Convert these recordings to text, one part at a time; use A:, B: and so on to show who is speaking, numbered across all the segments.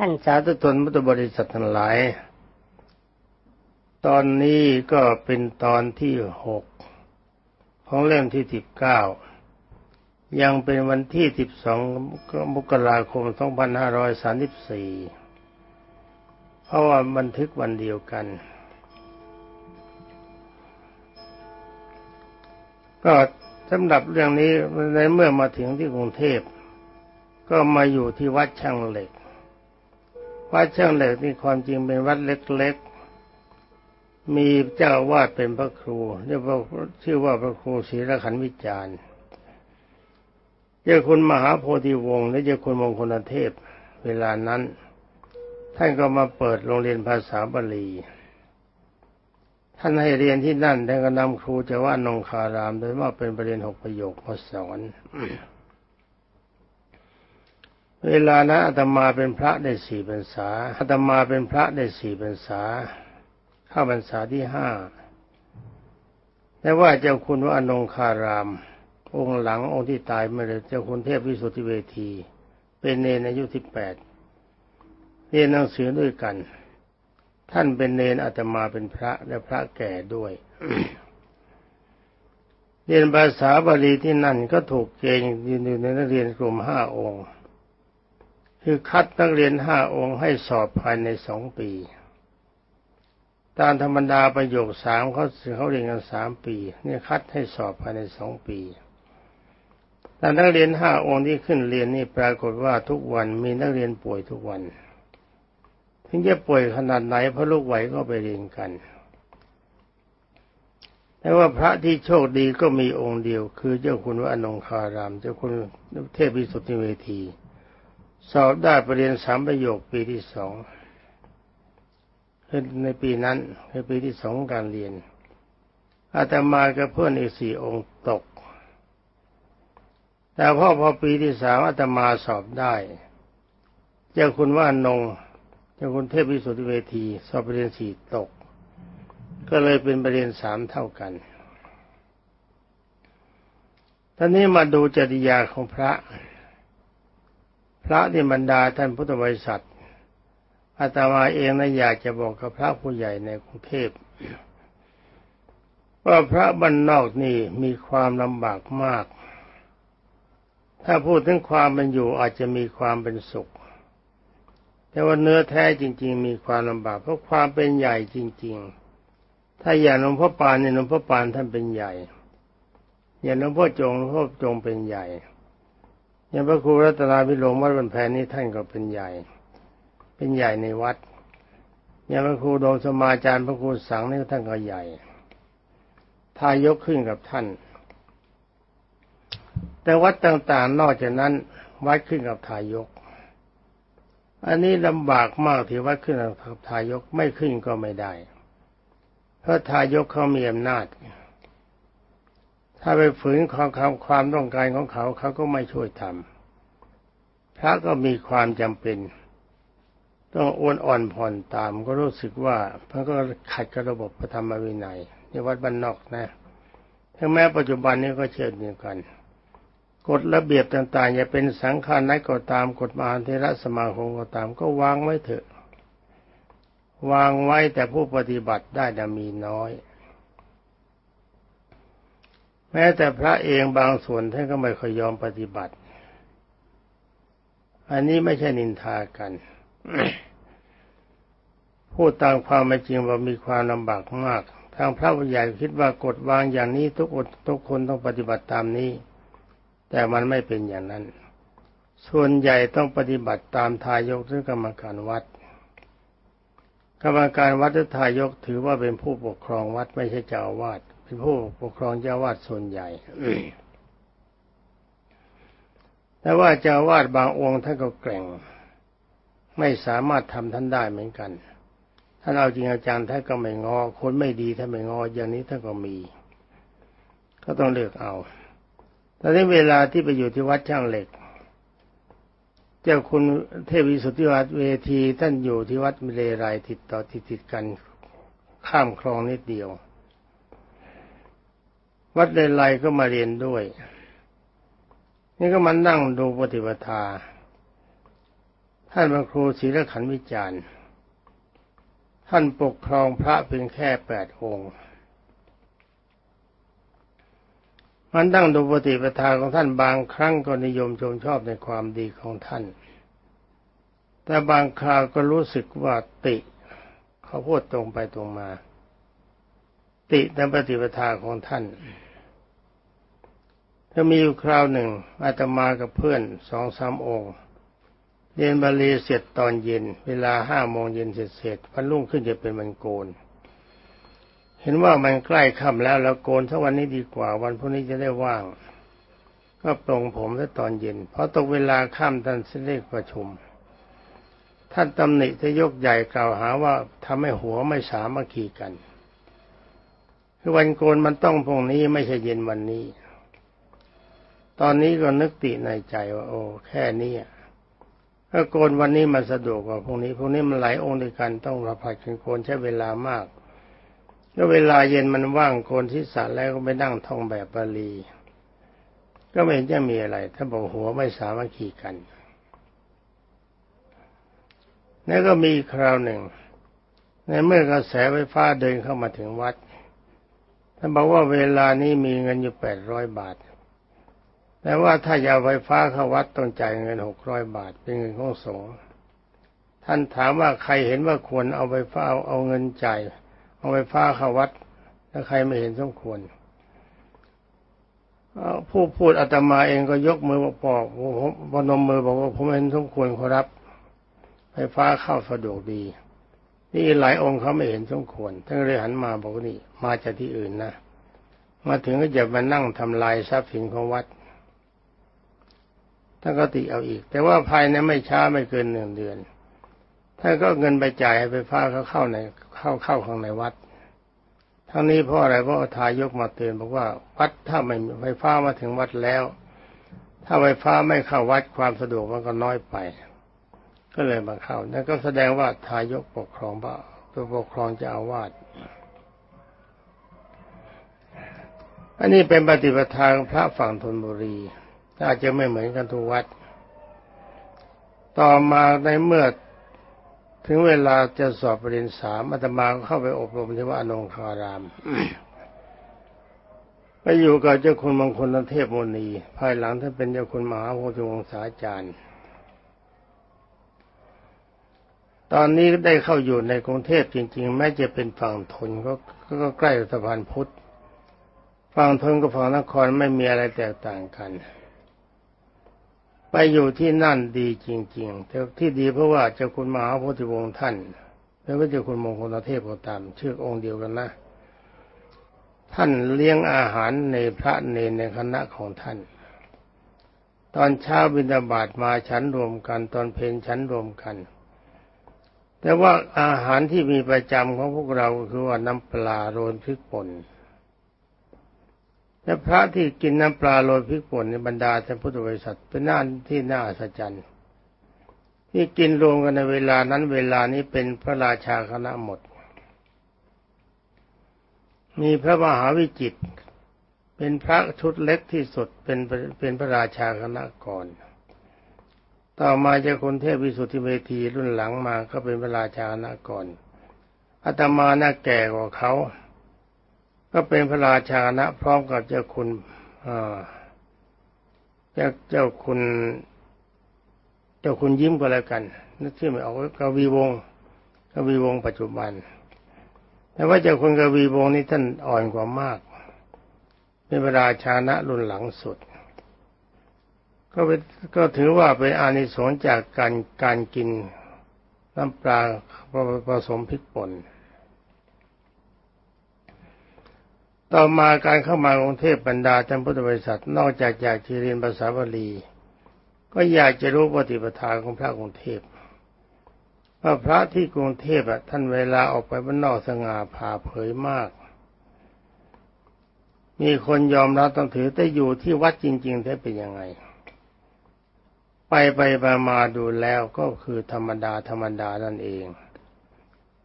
A: ท่านสาธุชนพุทธบริษัททั้งหลาย ตอนนี้ก็เป็นตอนที่หกของเล่มที่สิบเก้ายังเป็นวันที่สิบสองมกราคมสองพันห้าร้อยสามสิบสี่เพราะว่าบันทึกวันเดียวกัน ก็สำหรับเรื่องนี้ในเมื่อมาถึงที่กรุงเทพ ก็มาอยู่ที่วัดช่างเหล็ก วัดช่างเหล็กนี่ความจริงเป็นวัดเล็กๆ มีเจ้าวาดเป็นพระครูเรียกว่าชื่อว่าพระครูศรีรขันวิจารณ์เจ้าคุณมหาโพธิวงศ์และเจ้าคุณมงคลเทพ เวลานั้น ท่านก็มาเปิดโรงเรียนภาษาบาลี ท่านให้เรียนที่นั่นท่านก็นำครูจะว่านงคารามโดยว่าเป็นประเด็นหกประโยคมาสอน เวลานั้นอาตมาเป็นพระได้สี่พรรษาอาตมาเป็นพระได้สี่พรรษา เข้าพรรษาที่ห้าแต่ว่าเจ้าคุณว่านงคาราม องค์หลังองค์ที่ตายเมื่อเจ้าคุณเทพวิสุทธิเวที เป็นเนรอายุสิบแปดเรียนหนังสือด้วยกัน ท่านเป็นเนรอาตมาเป็นพระและพระแก่ด้วยเรียนภาษาบาลีที่นั่นก็ถูกเกณฑ์อยู่ในนักเรียนกลุ่มห้าองค์ คือคัดนักเรียนห้าองค์ให้สอบภายในสองปี ตามธรรมดาประโยคสามเขาเขาเรียนกันสามปีเนี่ยคัดให้สอบภายในสองปีแต่นักเรียนห้าองค์ที่ขึ้นเรียนนี่ปรากฏว่าทุกวันมีนักเรียนป่วยทุกวัน ถึงจะป่วยขนาดไหนพระลูกไหวก็ไปเรียนกันแต่ว่าพระที่โชคดีก็มีองค์เดียว คือเจ้าคุณวานงคาราม เจ้าคุณเทพวิสุทธิเวที สอบได้ประเรียนสามประโยคปีที่สองในปีนั้นในปีที่สองการเรียนอาตมากับเพื่อนอีกสี่องค์ตก แต่พอพอปีที่สามอาตมาสอบได้ เจ้าคุณว่านงเจ้าคุณเทพวิสุทธิเวที สอบประเด็นสี่ตก ก็เลยเป็นประเด็นสามเท่ากันท่านี้มาดูจริยาของพระ พระที่บรรดาท่านพุทธบริษัทอาตมาเองนะอยากจะบอกกับพระผู้ใหญ่ในกรุงเทพว่าพระบรรนอกนี่มีความลำบากมาก ถ้าพูดถึงความเป็นอยู่อาจจะมีความเป็นสุข แต่ว่าเนื้อแท้จริง ๆ มีความลำบาก เพราะความเป็นใหญ่จริง ๆ ถ้าอย่างหลวงพ่อปานเนี่ยหลวงพ่อปานท่านเป็นใหญ่ อย่างหลวงพ่อจงหลวงพ่อจงเป็นใหญ่ อย่างพระครูรัตนาพิโรมวัดบนแพนนี้ท่านก็เป็นใหญ่ เป็นใหญ่ในวัดอย่างพระครูโดงสมาจารย์พระครูสังนี่ท่านก็ใหญ่ทายกขึ้นกับท่าน แต่วัดต่างๆ นอกจากนั้น วัดขึ้นกับทายก อันนี้ลำบากมากที่ว่าขึ้นกับทายกไม่ขึ้นก็ไม่ได้ เพราะทายกเขามีอำนาจ ถ้าไปฝืนความความต้องการของเขาเขาก็ไม่ช่วยทำพระก็มีความจำเป็น ต้องอ้วนอ่อนผ่อนตามก็รู้สึกว่าพระก็ขัดกับระบบพระธรรมวินัยในวัดบ้านนอกนะถึงแม้ปัจจุบันนี้ก็เช่นเดียวกันกฎระเบียบต่างๆอย่าเป็นสังฆานัก็ตามกฎมหาเทระสมาคมก็ตามก็วางไว้เถอะ วางไว้แต่ผู้ปฏิบัติได้ดมีน้อย แม้แต่พระเองบางส่วนท่านก็ไม่ค่อยยอมปฏิบัติ อันนี้ไม่ใช่นินทากัน พูดตามความเป็นจริงว่ามีความลำบากมาก ทางพระวิญญาณคิดว่ากฎวางอย่างนี้ทุกคนทุกคนต้องปฏิบัติตามนี้ แต่มันไม่เป็นอย่างนั้น ส่วนใหญ่ต้องปฏิบัติตามทายกหรือกรรมการวัด กรรมการวัดหรือทายกถือว่าเป็นผู้ปกครองวัดไม่ใช่เจ้าอาวาส เป็นผู้ปกครองเจ้าวาดส่วนใหญ่แต่ว่าเจ้าวาดบางองค์ท่านก็แกร่ง ไม่สามารถทำท่านได้เหมือนกันท่านเอาจริงเอาจังท่านก็ไม่งอ คนไม่ดีท่านไม่งอ อย่างนี้ท่านก็มี ก็ต้องเลือกเอาตอนนี้เวลาที่ไปอยู่ที่วัดช่างเหล็ก เจ้าคุณเทพวิสุทธิวัดเวทีท่านอยู่ที่วัดมิเลไรติดต่อติดติดกัน ข้ามคลองนิดเดียว วัดเลไรก็มาเรียนด้วย นี่ก็มานั่งดูปฏิปทา ท่านพระครูศรีละขันวิจารณ์ ท่านปกครองพระเพียงแค่แปดองค์มันตั้งดูปฏิปทาของท่านบางครั้งก็นิยมชมชอบในความดีของท่าน แต่บางคราวก็รู้สึกว่าติ เขาพูดตรงไปตรงมา ติในปฏิปทาของท่าน ถ้ามีอยู่คราวหนึ่งอาตมากับเพื่อนสองสามองค์เรียนบาลีเสร็จตอนเย็น เวลาห้าโมงเย็นเสร็จเสร็จวันรุ่งขึ้นจะเป็นวันโกน เห็นว่ามันใกล้ค่ำแล้วแล้วโกนถ้าวันนี้ดีกว่า วันพรุ่งนี้จะได้ว่าง ก็ปรงผมแล้ตอนเย็นพอตกเวลาค่ำท่านเสด็จประชุม ท่านตำหนิจะยกใหญ่กล่าวหาว่าทำให้หัวไม่สามัคคีกันคือวันโกนมันต้องพรุ่งนี้ไม่ใช่เย็นวันนี้ ตอนนี้ก็นึกติในใจว่า โอ้แค่นี้ถ้าโกนวันนี้มันสะดวกกว่าพรุ่งนี้พรุ่งนี้มันหลายองค์ด้วยกันต้องระพัดกันโกนใช้เวลามากก็เวลาเย็นมันว่างโกนที่สระแล้วก็ไปนั่งท่องแบบบาลี ก็ไม่เห็นจะมีอะไร ถ้าบอกหัวไม่สามัคคีกัน แล้วก็มีคราวหนึ่ง ในเมื่อกระแสไฟฟ้าเดินเข้ามาถึงวัดท่านบอกว่าเวลานี้มีเงินอยู่แปดร้อยบาท แต่ว่าถ้าอยากไฟฟ้าเข้าวัดต้องจ่ายเงินหกร้อยบาท เป็นเงินของสงฆ์ท่านถามว่าใครเห็นว่าควรเอาไฟฟ้าเอาเงินจ่ายเอาไฟฟ้าเข้าวัดถ้าใครไม่เห็นสมควรผู้พูดอาตมาเองก็ยกมือบอกผมพนมมือบอกว่าผมเห็นสมควรขอรับ ไฟฟ้าเข้าสะดวกดี นี่หลายองค์เขาไม่เห็นสมควรท่านเลยหันมาบอกนี่ มาจากที่อื่นนะ มาถึงก็จะมานั่งทำลายทรัพย์สินของวัด ท่านก็ติเอาอีก แต่ว่าภายในไม่ช้าไม่เกินหนึ่งเดือนท่านก็เงินไปจ่ายให้ไฟฟ้าเขาเข้าในเข้าเข้าข้างในวัด ทั้งนี้เพราะอะไรเพราะทายกมาเตือนบอกว่าวัดถ้าไม่ไฟฟ้ามาถึงวัดแล้ว ถ้าไฟฟ้าไม่เข้าวัดความสะดวกมันก็น้อยไป ก็เลยมาเข้านั่นก็แสดงว่าทายกปกครองว่าปกครองเจะอาวาสอันนี้เป็นปฏิปทาของพระฝั่งธนบุรี อาจจะไม่เหมือนกันทุกวัด ต่อมาในเมื่อถึงเวลาจะสอบปริญญาสามอาตมาเข้าไปอบรมที่วัดอนงคาราม ไปอยู่กับเจ้าคุณมงคลเทพมนีภายหลังท่านเป็นเจ้าคุณมหาโพธิวงศาจารย์ ตอนนี้ได้เข้าอยู่ในกรุงเทพจริง ๆ แม้จะเป็นฝั่งทนก็ก็ใกล้สะพานพุทธฝั่งทนกับฝั่งนครไม่มีอะไรแตกต่างกัน ไปอยู่ที่นั่นดีจริงๆแต่ที่ดีเพราะว่าเจ้าคุณมหาโพธิวงศ์ท่านแล้วก็เจ้าคุณมงคลเทพก็ตามชื่อองค์เดียวกันนะ ท่านเลี้ยงอาหารในพระเนรในคณะของท่าน ตอนเช้าบิณฑบาตมาฉันรวมกัน ตอนเพลนฉันรวมกัน แต่ว่าอาหารที่มีประจำของพวกเราคือว่าน้ำปลาโรนพริกป่น แต่พระที่กินน้ำปลาโรยพริกป่นในบรรดาท่านพุทธบริษัทเป็นน่าที่น่าอัศจรรย์ที่กินรวมกันในเวลานั้นเวลานี้เป็นพระราชาคณะหมด มีพระมหาวิจิตเป็นพระชุดเล็กที่สุดเป็นเป็นพระราชาคณะก่อน ต่อมาจะคนเทพวิสุทธิเวทีรุ่นหลังมาก็เป็นพระราชาคณะก่อนอาตมาน่าแก่กว่าเขา ก็เป็นพระราชานะพร้อมกับเจ้าคุณเจ้าเจ้าคุณ เจ้าคุณยิ้มก็แล้วกันนึกชื่อไม่ออกกวีวงกวีวงปัจจุบัน แต่ว่าเจ้าคุณกวีวงนี้ท่านอ่อนกว่ามากเป็นพระราชานะรุ่นหลังสุด ก็เป็นก็ถือว่าเป็นอานิสงส์จากการการกินน้ำปลาผสมพริกป่น ต่อมาการเข้ามากรุงเทพบรรดาท่านพุทธบริษัทนอกจากอยากจะเรียนภาษาบาลี ก็อยากจะรู้ปฏิปทาของพระกรุงเทพว่าพระที่กรุงเทพท่านเวลาออกไปบ้านนอกสง่าผ่าเผยมาก มีคนยอมรับต้องถือแต่อยู่ที่วัดจริงๆแท้เป็นยังไง ไปไปมาดูแล้วก็คือธรรมดาธรรมดานั่นเอง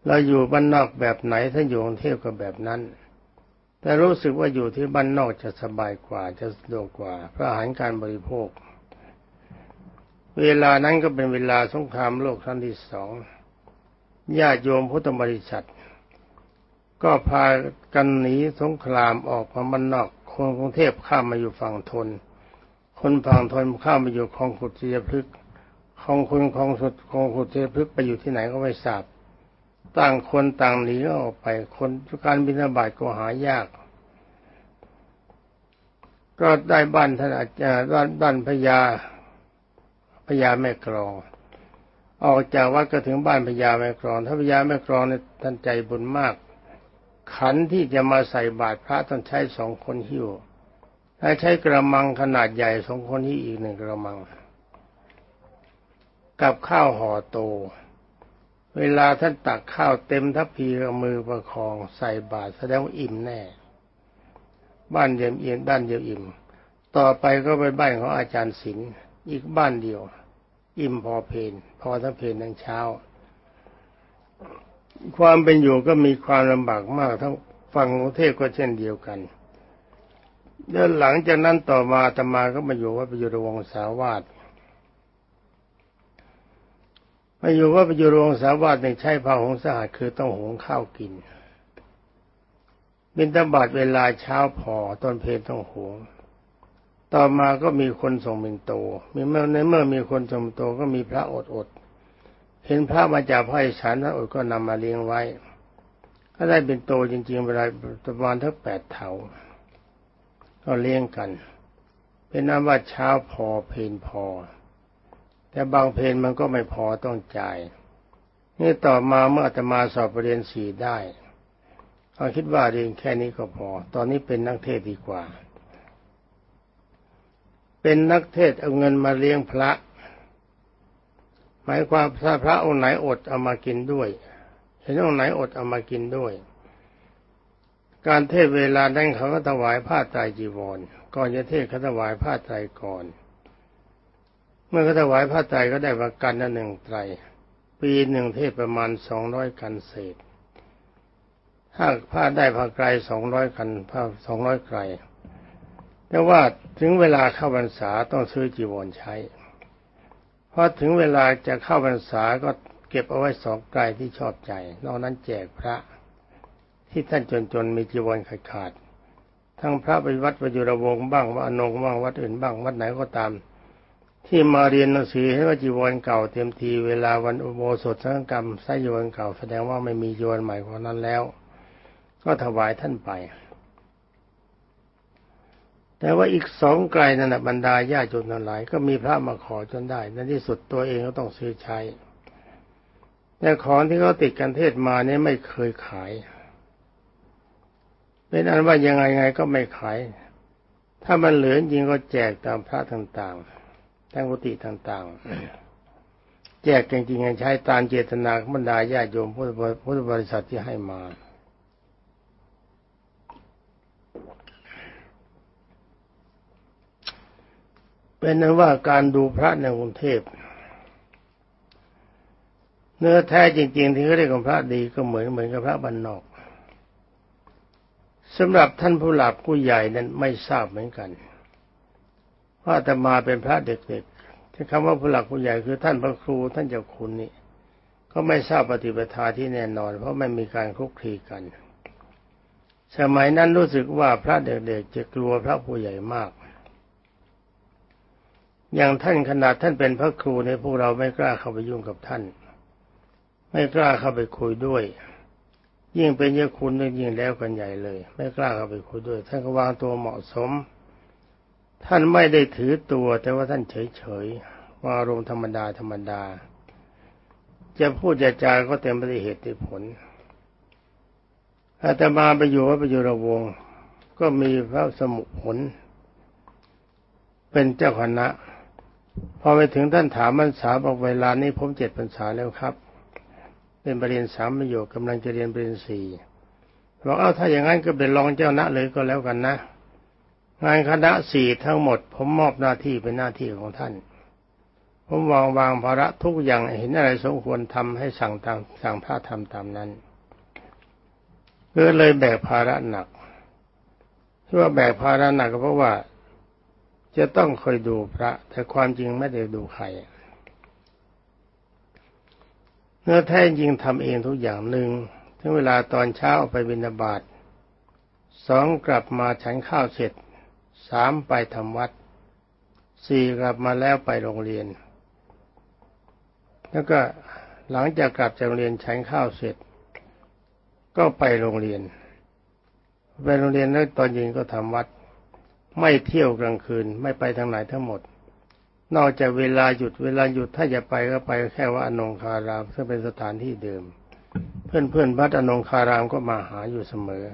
A: เราอยู่บ้านนอกแบบไหนถ้าอยู่กรุงเทพก็แบบนั้น แต่รู้สึกว่าอยู่ที่บ้านนอกจะสบายกว่าจะสะดวกกว่าเพราะอาหารการบริโภค เวลานั้นก็เป็นเวลาสงครามโลกครั้งที่สองญาติโยมพุทธบริษัท ก็พากันหนีสงครามออกมาบ้านนอกคนกรุงเทพข้ามมาอยู่ฝั่งทน คนฝั่งทนข้ามมาอยู่คลองขุดเสียพฤกษ์คลองคุณคลองสุดคลองขุดเสียพฤกษ์ไปอยู่ที่ไหนก็ไม่ทราบ ต่างคนต่างหนีออกไป คนการบินบาตก็หายาก ก็ได้บ้านท่านอาจารย์บ้านพญาพญาแม่กรอง ออกจากวัดก็ถึงบ้านพญาแม่กรอง ถ้าพญาแม่กรองเนี่ยท่านใจบุญมาก ขันที่จะมาใส่บาตรพระต้องใช้สองคนหิ้วถ้าใช้กระมังขนาดใหญ่สองคนหิ้อีกหนึ่งกระมัง กับข้าวห่อโต เวลาท่านตักข้าวเต็มทัพพีกับมือประคองใส่บาตรแสดงว่าอิ่มแน่ บ้านเยี่ยมเอียนด้านเดียวอิ่ม ต่อไปก็ไปบ้านของอาจารย์ศิลป์อีกบ้านเดียว อิ่มพอเพนพอทั้งเพนทั้งเช้า ความเป็นอยู่ก็มีความลำบากมากทั้งฝั่งกรุงเทพก็เช่นเดียวกันแล้วหลังจากนั้นต่อมาตมาก็มาอยู่ว่าไปอยู่รวงสาวาส มาอยู่ว่าไปอยู่โรงสาวาสในใช้ผ้าหงสะอาดคือต้องหงข้าวกิน บินตบาทเวลาเช้าพอตอนเพลต้องหงต่อมาก็มีคนส่งเป็นโต มีเมื่อในเมื่อมีคนส่งโตก็มีพระอดอด เห็นพระมาจากภาคอีสานพระอดก็นำมาเลี้ยงไว้ ก็ได้เป็นโตจริงๆเวลาประมาณทั้งแปดเถาก็เลี้ยงกัน เป็นน้ำว่าเช้าพอเพนพอ แต่บางเพนมันก็ไม่พอต้องจ่ายนี่ต่อมาเมื่ออาตมาสอบเรียนสี่ได้เขาคิดว่าเรียนแค่นี้ก็พอ ตอนนี้เป็นนักเทศดีกว่า เป็นนักเทศเอาเงินมาเลี้ยงพระ หมายความถ้าพระองค์ไหนอดเอามากินด้วยเห็นองค์ไหนอดเอามากินด้วย การเทศเวลานั้นเขาก็ถวายผ้าไตรจีวรก่อนจะเทศเขาถวายผ้าไตรก่อน มื่อเขาถวายผ้าไตรก็ได้ประกันละหนึ่งไตร ปีหนึ่งเทศประมาณสองร้อยกันเศษ ถ้าผ้าได้ผ้าไกรสองร้อยกันผ้าสองร้อยไกรแต่ว่าถึงเวลาเข้าพรรษาต้องซื้อจีวรใช้ เพราะถึงเวลาจะเข้าพรรษาก็เก็บเอาไว้สองไกลที่ชอบใจ นอกนั้นแจกพระที่ท่านจนๆมีจีวรขาดขาดทั้งพระไปวัดประยุรวงศ์บ้างวัดอนงบ้างวัดอื่นบ้างวัดไหนก็ตาม ที่มาเรียนหนังสือให้ว่าจีวรเก่าเต็มทีเวลาวันอุโบสถสังกรรมใส่จีวรเก่าแสดงว่าไม่มีจีวรใหม่กว่านั้นแล้ว ก็ถวายท่านไป แต่ว่าอีกสองไกลนั่นนะบรรดาญาจนทั้งหลายก็มีพระมาขอจนได้ในที่สุดตัวเองก็ต้องซื้อใช้แต่ของที่เขาติดกันเทศมาเนี่ยไม่เคยขายเป็นอันว่ายังไงไงก็ไม่ขาย ถ้ามันเหลือจริงก็แจกตามพระต่างๆ ทั้งกุฏิต่างๆ แจกจริงๆใช้ตามเจตนาของบรรดาญาโยมพุทธบริษัทที่ให้มาเป็นนั้นว่าการดูพระในกรุงเทพเนื้อแท้จริง ๆ ที่เขาเรียกว่าพระดีก็เหมือนเหมือนกับพระบรรนอกสำหรับท่านผู้หลักผู้ใหญ่นั้นไม่ทราบเหมือนกัน ว่าแต่มาเป็นพระเด็กๆที่คำว่าผู้หลักผู้ใหญ่คือท่านพระครูท่านเจ้าคุณนี่ก็ไม่ทราบปฏิปทาที่แน่นอน เพราะไม่มีการคลุกคลีกัน สมัยนั้นรู้สึกว่าพระเด็กๆจะกลัวพระผู้ใหญ่มาก อย่างท่านขนาดท่านเป็นพระครูในพวกเราไม่กล้าเข้าไปยุ่งกับท่าน ไม่กล้าเข้าไปคุยด้วย ยิ่งเป็นเยคุณยิ่งแล้วกันใหญ่เลย ไม่กล้าเข้าไปคุยด้วย ท่านก็วางตัวเหมาะสม ท่านไม่ได้ถือตัวแต่ว่าท่านเฉยๆวางอารมณ์ธรรมดาธรรมดา จะพูดจะจาก็เต็มไปด้วยเหตุผลอาตมาไปอยู่ว่าไปอยู่รวงก็มีพระสมุผลเป็นเจ้าคณะพอไปถึงท่านถามพรรษาบอกเวลานี้ผมเจ็ดพรรษาแล้วครับ เป็นปรริญสามประโยคกำลังจะเรียนปรริญสี่บอกเอ้าถ้าอย่างนั้นก็เป็นรองเจ้าณะเลยก็แล้วกันนะ งานคณะสี่ทั้งหมด ผมมอบหน้าที่เป็นหน้าที่ของท่าน ผมวางวางภาระทุกอย่างเห็นอะไรสมควรทำให้สั่งตามสั่งพระทำตามนั้นก็เลยแบกภาระหนักที่ว่าแบกภาระหนักก็เพราะว่า จะต้องคอยดูพระ แต่ความจริงไม่ได้ดูใครเนื้อแท้จริงทำเองทุกอย่างหนึ่งถึงเวลาตอนเช้าไปบินาบาตสองกลับมาฉันข้าวเสร็จ สามไปทำวัดสี่กลับมาแล้วไปโรงเรียน แล้วก็หลังจากกลับจากโรงเรียนฉันข้าวเสร็จ ก็ไปโรงเรียน ไปโรงเรียนแล้วตอนเย็นก็ทำวัด ไม่เที่ยวกลางคืนไม่ไปทางไหนทั้งหมด นอกจากเวลาหยุดเวลาหยุดถ้าจะไปก็ไปแค่ว่าอนงคารามซึ่งเป็นสถานที่เดิม เพื่อนเพื่อนวัดอนงคารามก็มาหาอยู่เสมอ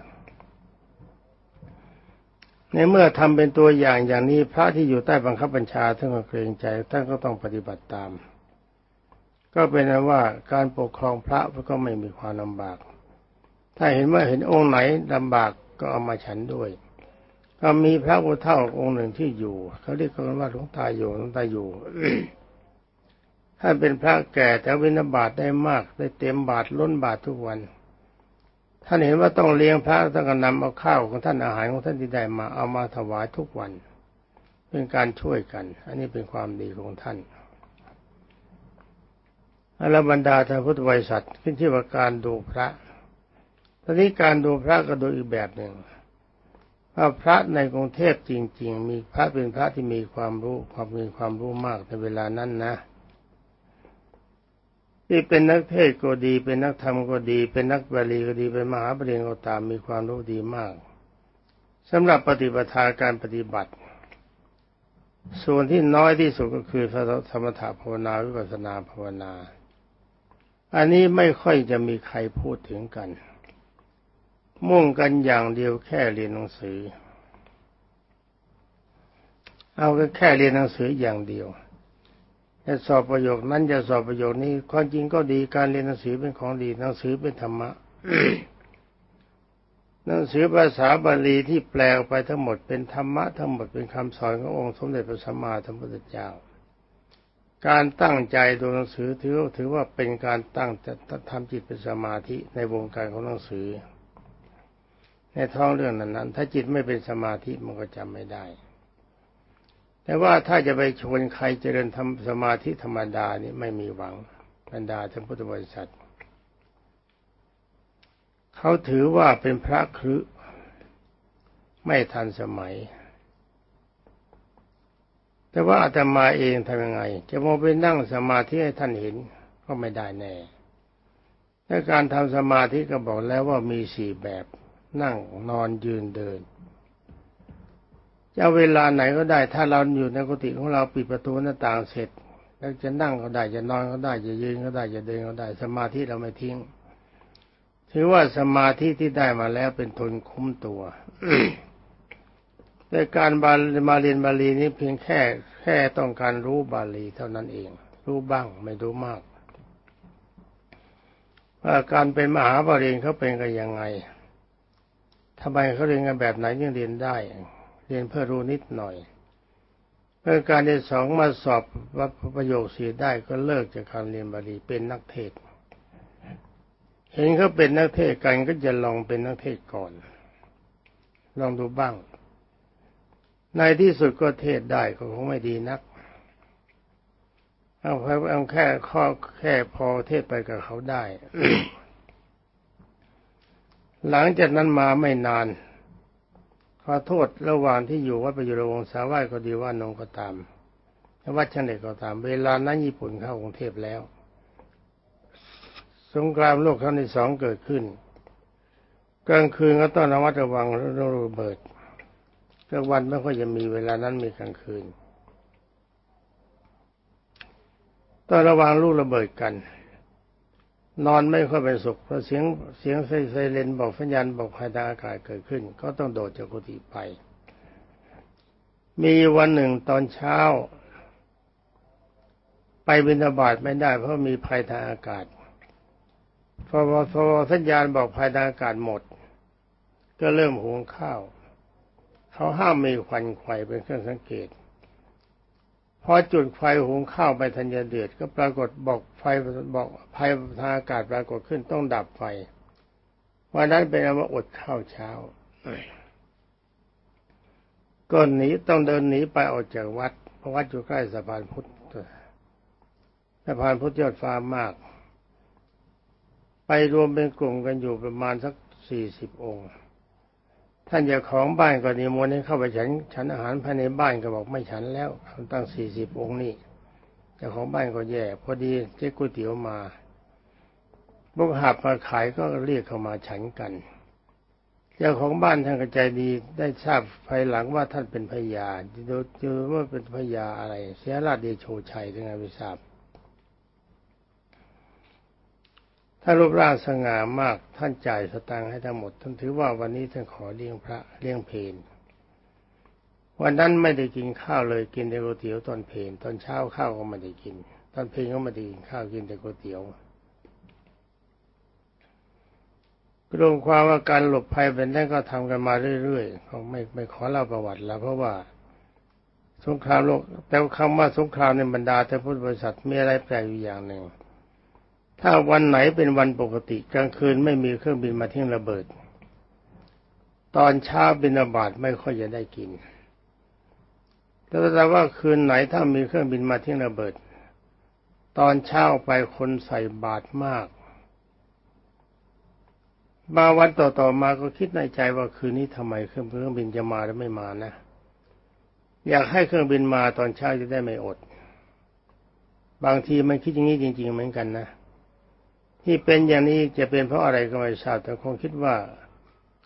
A: ในเมื่อทำเป็นตัวอย่างอย่างนี้พระที่อยู่ใต้บังคับบัญชาท่านก็เกรงใจท่านก็ต้องปฏิบัติตาม ก็เป็นนว่าการปกครองพระก็ไม่มีความลำบาก ถ้าเห็นว่าเห็นองค์ไหนลำบากก็เอามาฉันด้วย ก็มีพระพุทธเจ้าองค์หนึ่งที่อยู่เขาเรียกกันว่าหลวงตาอยู่หลวงตาอยู่ท่านเป็นพระแก่แต่วินาบาตได้มาก ได้เต็มบาทล้นบาททุกวัน ท่านเห็นว่าต้องเลี้ยงพระต้องนำเอาข้าวของท่านอาหารของท่านที่ได้มาเอามาถวายทุกวัน เป็นการช่วยกัน อันนี้เป็นความดีของท่านอรบรรดาท่านพุทธบริษัทขึ้นที่ว่าการดูพระอนนี้การดูพระก็ดูอีกแบบหนึ่งว่าพระในกรุงเทพจริง ๆ มีพระเป็นพระที่มีความรู้ความมีความรู้มากในเวลานั้นนะ ที่เป็นนักเทศก็ดี เป็นนักธรรมก็ดี เป็นนักบาลีก็ดี เป็นมหาปริญญาก็ตามมีความรู้ดีมากสำหรับปฏิปทาการปฏิบัติ ส่วนที่น้อยที่สุดก็คือสมถะภาวนาวิปัสสนาภาวนา อันนี้ไม่ค่อยจะมีใครพูดถึงกัน มุ่งกันอย่างเดียวแค่เรียนหนังสือ เอาแค่เรียนหนังสืออย่างเดียว จะสอบประโยคนั้นจะสอบประโยคนี้ ความจริงก็ดีการเรียนหนังสือเป็นของดีหนังสือเป็นธรรมะหนังสือภาษาบาลีที่แปลออกไปทั้งหมดเป็นธรรมะทั้งหมดเป็นคำสอนขององค์สมเด็จพระสัมมาสัมพุทธเจ้า การตั้งใจดูหนังสือถือถือว่าเป็นการตั้งจะทำจิตเป็นสมาธิในวงการของหนังสือ ในท้องเรื่องนั้นๆถ้าจิตไม่เป็นสมาธิมันก็จำไม่ได้ แต่ว่าถ้าจะไปชวนใครเจริญทำสมาธิธรรมดานี่ไม่มีหวังบรรดาท่านพุทธบริษัทเขาถือว่าเป็นพระครึไม่ทันสมัย แต่ว่าอาตมาเองทำยังไง จะมาไปนั่งสมาธิให้ท่านเห็นก็ไม่ได้แน่และการทำสมาธิก็บอกแล้วว่ามีสี่แบบ นั่งนอนยืนเดิน จะเวลาไหนก็ได้ ถ้าเราอยู่ในกุฏิของเราปิดประตูหน้าต่างเสร็จ แล้วจะนั่งก็ได้จะนอนก็ได้จะยืนก็ได้จะเดินก็ได้ สมาธิเราไม่ทิ้ง ถือว่าสมาธิที่ได้มาแล้วเป็นทุนคุ้มตัวในการบาลมาเรียนบาลีนี้เพียงแค่แค่ต้องการรู้บาลีเท่านั้นเอง รู้บ้างไม่รู้มากว่าการเป็นมหาบาลีเขาเป็นกันยังไงทำไมเขาเรียนกันแบบไหนยังเรียนได้ เรียนเพื่อรู้นิดหน่อยเพื่อการเรียนสองมาสอบวัดประโยคสีได้ก็เลิกจากการเรียนบาลีเป็นนักเทศ เห็นเขาเป็นนักเทศกันก็จะลองเป็นนักเทศก่อน ลองดูบ้าง ในที่สุดก็เทศได้ก็คงไม่ดีนัก เอาเอาแค่ข้อแค่พอเทศไปกับเขาได้ หลังจากนั้นมาไม่นาน อโทษระหว่างที่อยู่วัดประยุรวงศาวายก็ดีว่านงก็ตามวัดชันเดก็ตาม เวลานั้นญี่ปุ่นเข้ากรุงเทพแล้ว สงครามโลกครั้งที่สองเกิดขึ้น กลางคืนก็ต้องระมัดระวังเรื่องระเบิดกลางวันไม่ค่อยจะมีเวลานั้นมีกลางคืนต้องระวังลูกระเบิดกัน นอนไม่ค่อยเป็นสุขเพราะเสียงเสียงไซเรนบอกสัญญาณบอกภัยทางอากาศเกิดขึ้น ก็ต้องโดดจากกุฏิไป มีวันหนึ่งตอนเช้า ไปบินาบาตไม่ได้ เพราะมีภัยทางอากาศพอพอสัญญาณบอกภัยทางอากาศหมด ก็เริ่มหุงข้าว เขาห้ามมีควันไฟเป็นเครื่องสังเกต อจุดไฟหุงข้าวไปทันยาเดือดก็ปรากฏบอกไฟบอกภัยทางอากาศปรากฏขึ้นต้องดับไฟวันนั้นเป็นว่าอดข้าวเช้าก็หนีต้องเดินหนีไปออกจากวัด เพราะวัดอยู่ใกล้สะพานพุทธสะพานพุทธยอดฟ้ามาก ไปรวมเป็นกลุ่มกันอยู่ประมาณสักสี่สิบองค์ ท่านเจ้าของบ้านก็นิมนต์ให้เข้าไปฉันฉันอาหารภายในบ้านก็บอกไม่ฉันแล้วตั้งสี่สิบองค์นี่เจ้าของบ้านก็แย่พอดีเจ๊ก๋วยเตี๋ยวมาบุกหับมาขายก็เรียกเข้ามาฉันกัน เจ้าของบ้านท่านก็ใจดีได้ทราบภายหลังว่าท่านเป็นพญาดูเจอว่าเป็นพญาอะไร เสียราชเดโชชัยถึงไงไม่ทราบ ถ้ารูปร่างสง่ามากท่านจ่ายสตางค์ให้ทั้งหมด ท่านถือว่าวันนี้ท่านขอเลี้ยงพระเลี้ยงเพนวันนั้นไม่ได้กินข้าวเลยกินแต่ก๋วยเตี๋ยวตอนเพนตอนเช้าข้าวก็ไม่ได้กิน ตอนเพนก็ไม่ได้กินข้าวกินแต่ก๋วยเตี๋ยวรวมความว่าการหลบภัยเป็นนั่นก็ทำกันมาเรื่อยๆเขาไม่ไม่ขอเล่าประวัติแล้ว เพราะว่าสงครามโลกแต่คำว่าสงครามในบรรดาแต่พุทธบริษัทมีอะไรแปลกอยู่อย่างหนึ่ง ถ้าวันไหนเป็นวันปกติกลางคืนไม่มีเครื่องบินมาทิ้งระเบิด ตอนเช้าบินบาตไม่ค่อยจะได้กินแต่แต่ว่าคืนไหนถ้ามีเครื่องบินมาทิ้งระเบิด ตอนเช้าไปคนใส่บาตรมากมาวันต่อๆมาก็คิดในใจว่าคืนนี้ทำไมเครื่องเครื่องบินจะมาแล้วไม่มานะ อยากให้เครื่องบินมาตอนเช้าจะได้ไม่อด บางทีมันคิดอย่างนี้จริง ๆ เหมือนกันนะ ที่เป็นอย่างนี้จะเป็นเพราะอะไรก็ไม่ทราบแต่คงคิดว่า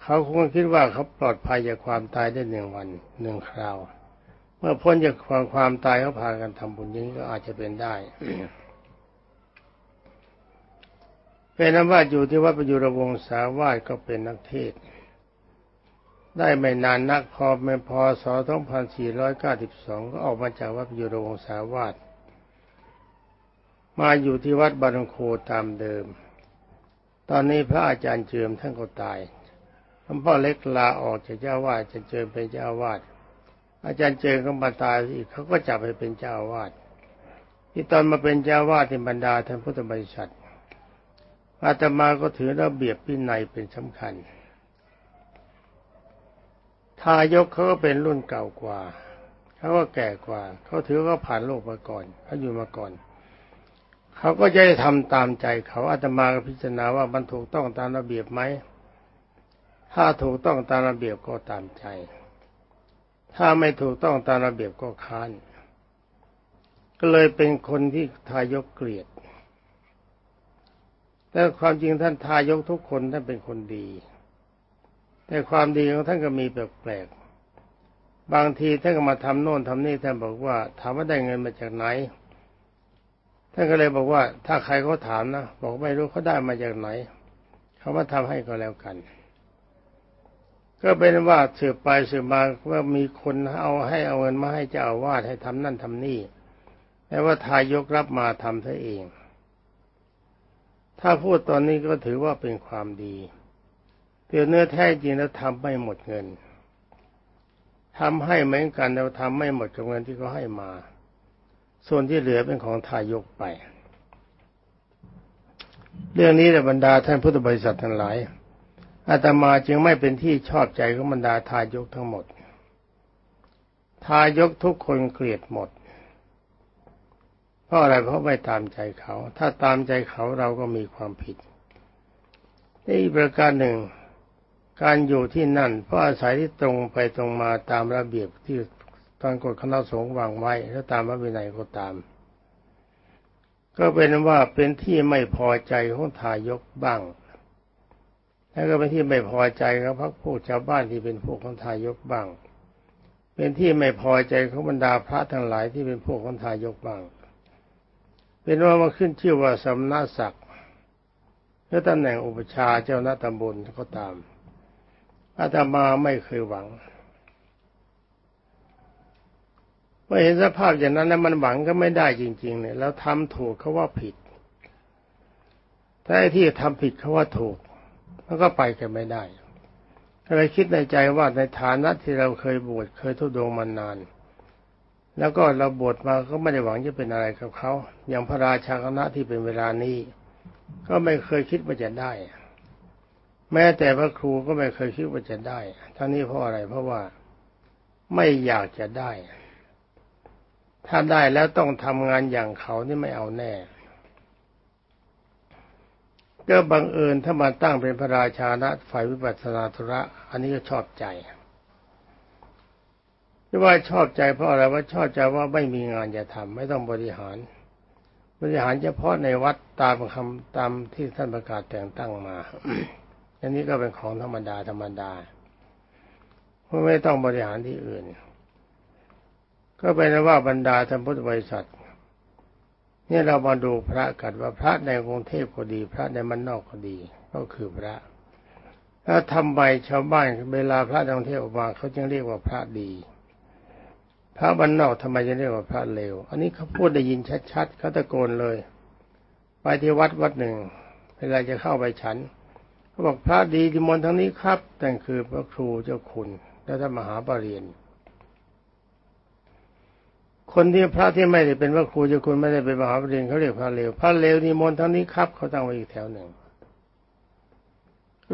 A: เขาคงคิดว่าเขาปลอดภัยจากความตายได้หนึ่งวันหนึ่งคราว เมื่อพ้นจากความความตายเขาพากันทำบุญนี้ก็อาจจะเป็นได้เป็นนว่าอยู่ที่วัดประยุรวงศาวาสก็เป็นนักเทศ ได้ไม่นานนักพอไม่พอส2492 ก็ออกมาจากวัดประยุรวงศาวาส มาอยู่ที่วัดบารงโคตามเดิม ตอนนี้พระอาจารย์เจิมท่านก็ตายหลวงพ่อเล็กลาออกจากเจ้าวาดจะเจิมเป็นเจ้าวาด อาจารย์เจิมก็มาตายอีกเขาก็จับไปเป็นเจ้าวาด ที่ตอนมาเป็นเจ้าวาดที่บรรดาท่านพุทธบริษัทอาตมาก็ถือระเบียบพินัยเป็นสำคัญ ทายกเขาก็เป็นรุ่นเก่ากว่า เขาก็แก่กว่า เขาถือว่าผ่านโลกมาก่อน เขาอยู่มาก่อน เขาก็จะได้ทำตามใจเขาอาตมาก็พิจารณาว่ามันถูกต้องตามระเบียบไหม ถ้าถูกต้องตามระเบียบก็ตามใจ ถ้าไม่ถูกต้องตามระเบียบก็ค้านก็เลยเป็นคนที่ทายกเกลียด แต่ความจริงท่านทายกทุกคนท่านเป็นคนดี แต่ความดีของท่านก็มีแปลกๆบางทีท่านก็มาทำโน่นทำนี่ท่านบอกว่า ถามว่าได้เงินมาจากไหน ท่านก็เลยบอกว่า ถ้าใครเขาถามนะบอกไม่รู้เขาได้มาจากไหนเขามาทำให้ก็แล้วกัน ก็เป็นว่าสืบไปสืบมาว่ามีคนเอาให้เอาเงินมาให้เจ้าอาวาสให้ทำนั่นทำนี่แต่ว่าทายกรับมาทำเธอเอง ถ้าพูดตอนนี้ก็ถือว่าเป็นความดีเตียวเนื้อแท้จริงแล้วทำไม่หมดเงินทำให้เหมือนกันแต่ทำไม่หมดกับเงินที่เขาให้มา ส่วนที่เหลือเป็นของทายกไป เรื่องนี้ในบรรดาท่านพุทธบริษัททั้งหลายอาตมาจึงไม่เป็นที่ชอบใจของบรรดาทายกทั้งหมด ทายกทุกคนเกลียดหมด เพราะอะไรเพราะไม่ตามใจเขา ถ้าตามใจเขาเราก็มีความผิดนี่ประการหนึ่ง การอยู่ที่นั่นเพราะอาศัยที่ตรงไปตรงมาตามระเบียบที่ ตอนกฎคณะสงฆ์วางไว้แล้วตามพระวินัยก็ตาม ก็เป็นว่าเป็นที่ไม่พอใจของทายกบ้าง แล้วก็เป็นที่ไม่พอใจของพระผู้ชาวบ้านที่เป็นพวกของทายกบ้าง เป็นที่ไม่พอใจของบรรดาพระทั้งหลายที่เป็นพวกของทายกบ้าง เป็นว่ามาขึ้นชื่อว่าสำนักศักดิ์หรือตำแหน่งอุปชาเจ้าหน้าตำบลก็ตามอาตมาไม่เคยหวัง เมื่อเห็นสภาพอย่างนั้นแล้วมันหวังก็ไม่ได้จริง ๆ เนี่ยแล้วทำถูกเขาว่าผิดถ้าไอ้ที่ทำผิดเขาว่าถูกมันก็ไปกันไม่ได้ก็เลยคิดในใจว่าในฐานะที่เราเคยบวชเคยทุดงมานาน แล้วก็เราบวชมาก็ไม่ได้หวังจะเป็นอะไรกับเขาอย่างพระราชาคณะที่เป็นเวลานี้ ก็ไม่เคยคิดว่าจะได้ แม้แต่พระครูก็ไม่เคยคิดว่าจะได้ทั้งนี้เพราะอะไรเพราะว่าไม่อยากจะได้ ถ้าได้แล้วต้องทำงานอย่างเขานี่ไม่เอาแน่ ก็บังเอิญถ้ามาตั้งเป็นพระราชานะฝ่ายวิปัสสนาธุระ อันนี้ก็ชอบใจที่ว่าชอบใจเพราะอะไรว่าชอบใจว่าไม่มีงานจะทำไม่ต้องบริหาร บริหารเฉพาะในวัดตามคำตามที่ท่านประกาศแต่งตั้งมาอันนี้ก็เป็นของธรรมดาธรรมดาไม่ต้องบริหารที่อื่น ก็เป็นว่าบรรดาท่านพุทธบริษัทนี่เรามาดูพระกันว่าพระในกรุงเทพก็ดี พระในมันนอกก็ดี ก็คือพระถ้าทำใบชาวบ้านเวลาพระในกรุงเทพออกมาเขาจึงเรียกว่าพระดี พระบ้านนอกทำไมจะเรียกว่าพระเลว อันนี้เขาพูดได้ยินชัดๆเขาตะโกนเลย ไปที่วัดวัดหนึ่ง เวลาจะเข้าไปฉันเขาบอกพระดีที่มนทั้งนี้ครับแต่คือพระครูเจ้าคุณและท่านมหาปริญญา คนที่พระที่ไม่ได้เป็นพระครูเจ้าคุณไม่ได้เป็นมหาปรริญญาเขาเรียกพระเลวพระเลวนี่มนทั้งนี้ครับเขาตั้งไว้อีกแถวหนึ่ง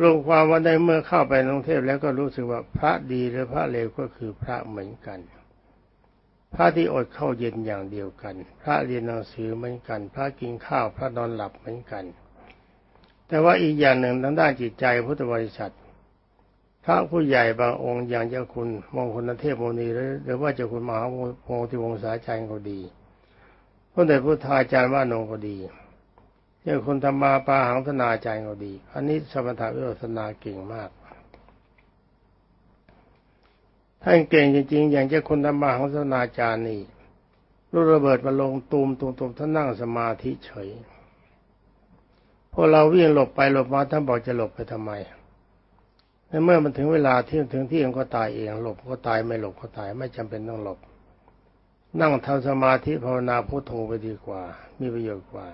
A: รวมความว่าในเมื่อเข้าไปกรุงเทพแล้วก็รู้สึกว่าพระดีหรือพระเลวก็คือพระเหมือนกัน พระที่อดเข้าเย็นอย่างเดียวกัน พระเรียนหนังสือเหมือนกัน พระกินข้าว พระนอนหลับเหมือนกัน แต่ว่าอีกอย่างหนึ่งทางด้านจิตใจพุทธบริษัท พระผู้ใหญ่บางองค์อย่างเจ้าคุณมงคลเทพโมนีหรือว่าเจ้าคุณมหาโพธิวงศาจารย์ก็ดีพระเดชพุทธาจารย์ว่านงก็ดีเจ้าคุณธรรมาปาหังธนาจารย์ก็ดี อันนี้สมถะวิปัสสนาเก่งมากท่านเก่งจริงๆ อย่างเจ้าคุณธรรมาหังธนาจารย์นี่ลูกระเบิดมาลงตูมตูมตูมท่านนั่งสมาธิเฉยพอเราวิ่งหลบไปหลบมาท่านบอกจะหลบไปทำไม ในเมื่อมันถึงเวลาที่ถึงที่มันก็ตายเองหลบก็ตายไม่หลบก็ตายไม่จำเป็นต้องหลบ นั่งทำสมาธิภาวนาพุทโธไปดีกว่า มีประโยชน์กว่า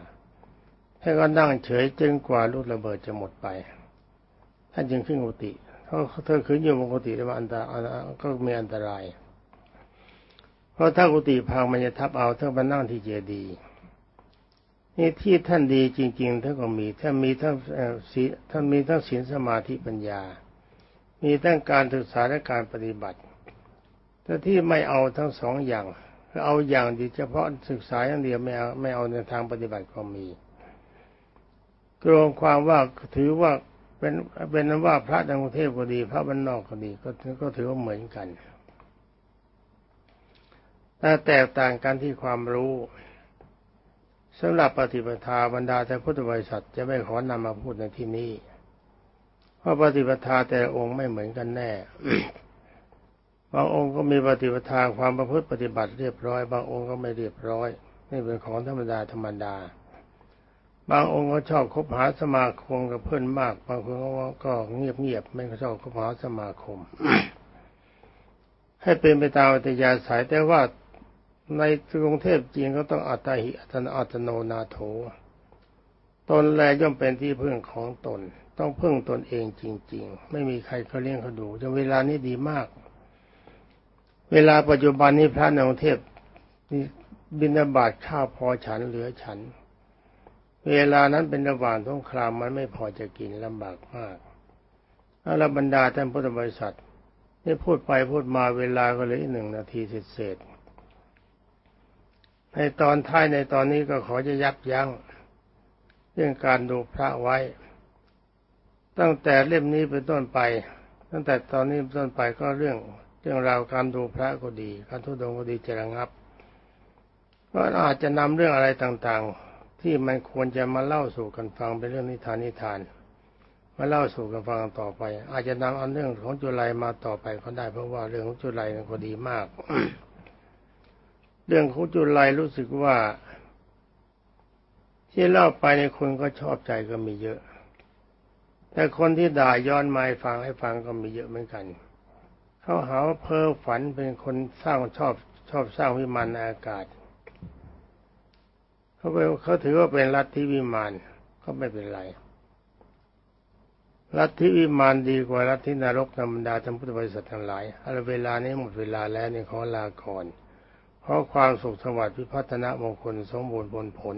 A: ให้ก็นั่งเฉยจนกว่าลูกระเบิดจะหมดไปท่านจึงขึ้นกุฏิถ้าเธอขึ้นอยู่บนกุฏิแล้วอันตรายก็มีอันตราย เพราะถ้ากุฏิพังมันจะทับเอาถ้ามานั่งที่เจดีย์นี่ที่ท่านดีจริง ๆ ท่านก็มีท่านมีทั้งศีท่านมีทั้งศีลสมาธิปัญญา มีทั้งการศึกษาและการปฏิบัติแต่ที่ไม่เอาทั้งสองอย่างคือเอาอย่างดีเฉพาะศึกษาอย่างเดียวไม่เอาไม่เอาในทางปฏิบัติก็มีกรวงความว่าถือว่าเป็นเป็นนั้นว่าพระในกรุงเทพก็ดี พระบ้านนอกก็ดีก็ก็ถือว่าเหมือนกันแต่แตกต่างกันที่ความรู้สำหรับปฏิปทาบรรดาแต่พุทธบริษัทจะไม่ขอนำมาพูดในที่นี้ ราะปฏิปทาแต่องค์ไม่เหมือนกันแน่ บางองค์ก็มีปฏิปทาความประพฤติปฏิบัติเรียบร้อย บางองค์ก็ไม่เรียบร้อย นี่เป็นของธรรมดาธรรมดา บางองค์ก็ชอบคบหาสมาคมกับเพื่อนมาก บางคนก็เงียบเงียบไม่ชอบคบหาสมาคม ให้เป็นไปตามอัตยาสายแต่ว่าในกรุงเทพจริงก็ต้องอัตหิอัตโนนาโถ ตนแลย่อมเป็นที่พึ่งของตน ต้องพึ่งตนเองจริง ๆ ไม่มีใครเขาเลี้ยงเขาดูจนเวลานี้ดีมาก เวลาปัจจุบันนี้พระในกรุงเทพบินาบาตข้าวพอฉันเหลือฉัน เวลานั้นเป็นระหว่างสงครามมันไม่พอจะกินลำบากมากอรบรรดาท่านพุทธบริษัทนี่พูดไปพูดมาเวลาก็เลยหนึ่งนาทีเศษในตอนท้ายในตอนนี้ก็ขอจะยับยั้งเรื่องการดูพระไว้ ตั้งแต่เล่มนี้เป็นต้นไป ตั้งแต่ตอนนี้เป็นต้นไปก็เรื่องเรื่องราวการดูพระก็ดี การทุดงก็ดีจะระงับก็อาจจะนำเรื่องอะไรต่างๆ ที่มันควรจะมาเล่าสู่กันฟังเป็นเรื่องนิทานนิทานมาเล่าสู่กันฟังต่อไป อาจจะนำเอาเรื่องของจุลัยมาต่อไปก็ได้เพราะว่าเรื่องของจุลัยก็ดีมาก เรื่องของจุลัยรู้สึกว่า ที่เล่าไปในคนก็ชอบใจก็มีเยอะ แต่คนที่ด่าย้อนมาให้ฟังให้ฟังก็มีเยอะเหมือนกัน เขาหาว่าเพ้อฝันเป็นคนสร้างชอบชอบสร้างวิมานอากาศ เขาไปเขาถือว่าเป็นลัทธิวิมานก็ไม่เป็นไร ลัทธิวิมานดีกว่าลัทธินรกธรรมดาธรรมพุทธบริษัททั้งหลายอะไรเวลานี้หมดเวลาแล้วนี่ขอลาก่อน เพราะความสุขสวัสดิ์พิพัฒนามงคลสมบูรณ์ผลผล